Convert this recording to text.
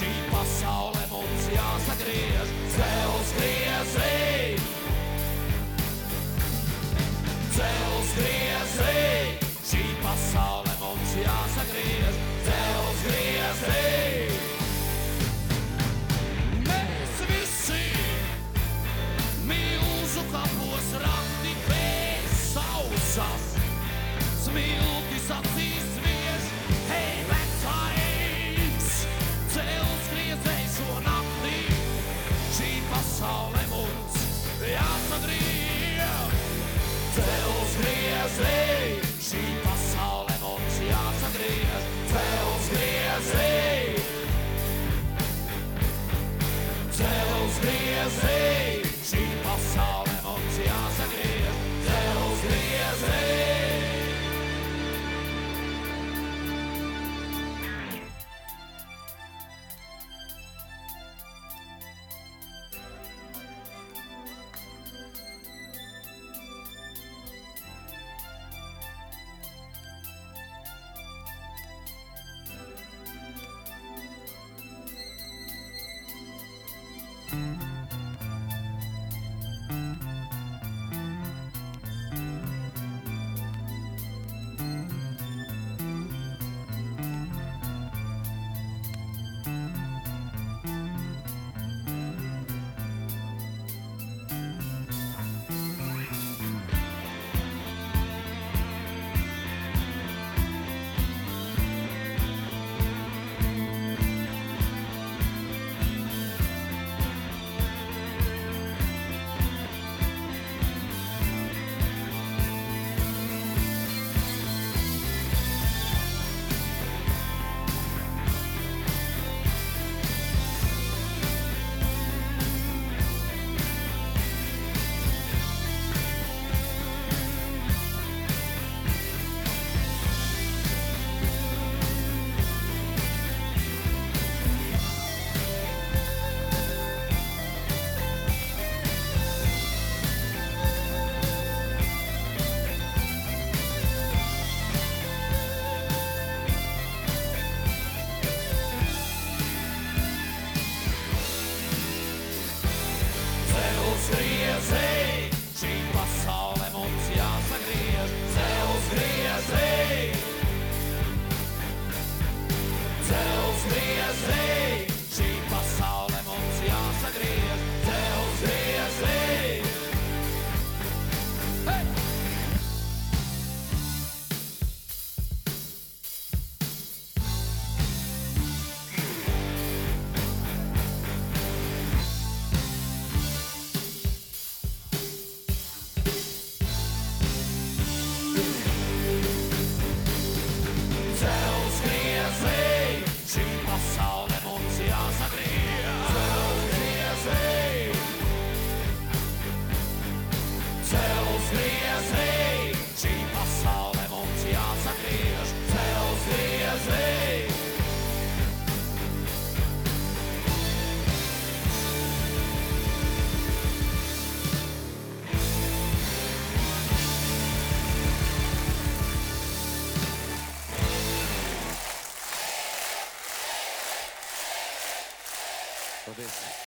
Šī pasaule mums jāsagriež, cels griezī! Cels griezī! Šī pasaule mums jāsagriež, cels griezī! Mēs visi milzu kapos rakti bez sausas, smiltis acīs say Yes, yes, yes.